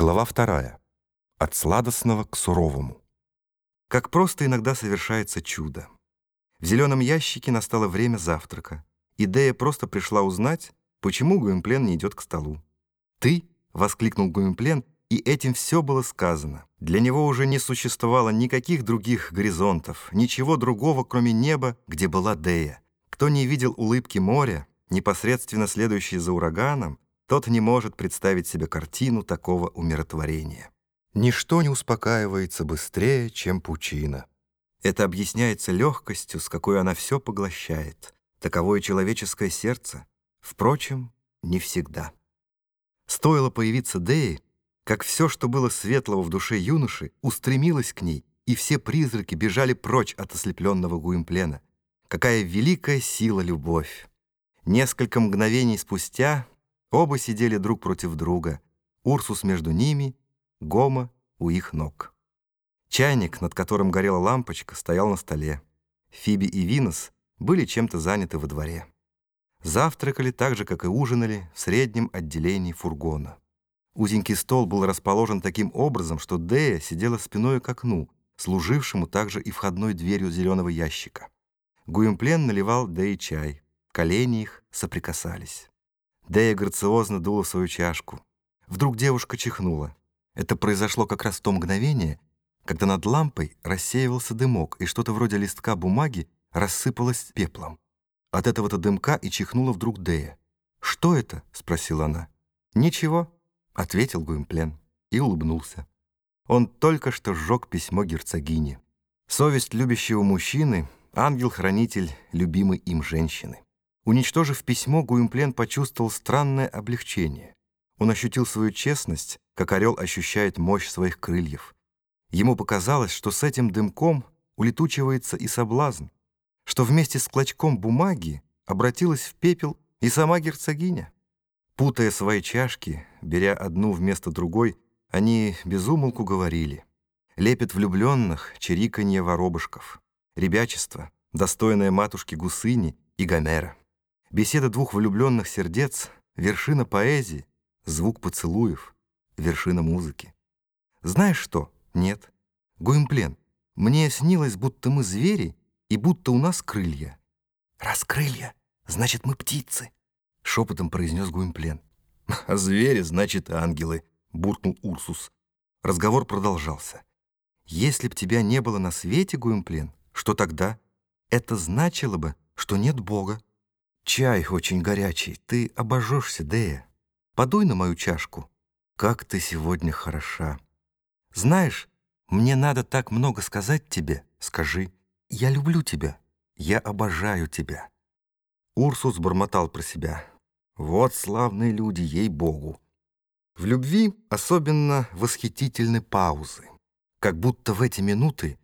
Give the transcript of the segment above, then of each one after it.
Глава вторая. От сладостного к суровому. Как просто иногда совершается чудо. В зеленом ящике настало время завтрака. Идея просто пришла узнать, почему Гуимплен не идет к столу. «Ты?» — воскликнул Гуимплен, и этим все было сказано. Для него уже не существовало никаких других горизонтов, ничего другого, кроме неба, где была Дея. Кто не видел улыбки моря, непосредственно следующей за ураганом, тот не может представить себе картину такого умиротворения. Ничто не успокаивается быстрее, чем пучина. Это объясняется легкостью, с какой она все поглощает. Таковое человеческое сердце. Впрочем, не всегда. Стоило появиться Деи, как все, что было светлого в душе юноши, устремилось к ней, и все призраки бежали прочь от ослепленного Гуимплена. Какая великая сила любовь! Несколько мгновений спустя Оба сидели друг против друга, Урсус между ними, Гома у их ног. Чайник, над которым горела лампочка, стоял на столе. Фиби и Винос были чем-то заняты во дворе. Завтракали так же, как и ужинали, в среднем отделении фургона. Узенький стол был расположен таким образом, что Дея сидела спиной к окну, служившему также и входной дверью зеленого ящика. Гуимплен наливал Дее чай. Колени их соприкасались. Дея грациозно дула свою чашку. Вдруг девушка чихнула. Это произошло как раз в то мгновение, когда над лампой рассеивался дымок, и что-то вроде листка бумаги рассыпалось пеплом. От этого-то дымка и чихнула вдруг Дея. «Что это?» — спросила она. «Ничего», — ответил Гуимплен и улыбнулся. Он только что сжег письмо герцогине. Совесть любящего мужчины — ангел-хранитель любимой им женщины. Уничтожив письмо, Гуимплен почувствовал странное облегчение. Он ощутил свою честность, как орел ощущает мощь своих крыльев. Ему показалось, что с этим дымком улетучивается и соблазн, что вместе с клочком бумаги обратилась в пепел и сама герцогиня. Путая свои чашки, беря одну вместо другой, они безумолку говорили. Лепет влюбленных, чириканье воробушков, ребячество, достойное матушки Гусыни и Гомера. Беседа двух влюбленных сердец — вершина поэзии, звук поцелуев, вершина музыки. Знаешь что? Нет. Гуимплен, мне снилось, будто мы звери и будто у нас крылья. Раз крылья, значит, мы птицы, — шепотом произнес Гуимплен. А звери, значит, ангелы, — буркнул Урсус. Разговор продолжался. Если б тебя не было на свете, Гуимплен, что тогда? Это значило бы, что нет Бога. «Чай очень горячий. Ты обожжешься, Дея. Подуй на мою чашку. Как ты сегодня хороша. Знаешь, мне надо так много сказать тебе. Скажи, я люблю тебя. Я обожаю тебя». Урсус бормотал про себя. «Вот славные люди, ей-богу». В любви особенно восхитительны паузы. Как будто в эти минуты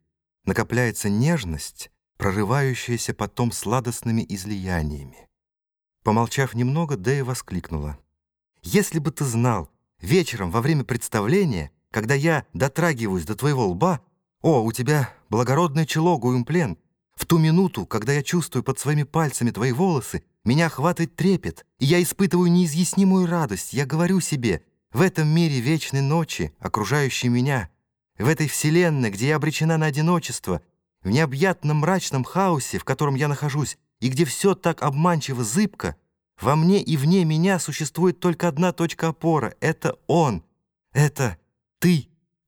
накопляется нежность, прорывающаяся потом сладостными излияниями. Помолчав немного, Дэя воскликнула. «Если бы ты знал, вечером во время представления, когда я дотрагиваюсь до твоего лба, о, у тебя благородное чело, Гуимплен, в ту минуту, когда я чувствую под своими пальцами твои волосы, меня охватывает трепет, и я испытываю неизъяснимую радость. Я говорю себе, в этом мире вечной ночи, окружающей меня, в этой вселенной, где я обречена на одиночество, в необъятном мрачном хаосе, в котором я нахожусь, и где все так обманчиво зыбко, во мне и вне меня существует только одна точка опоры — это он, это ты.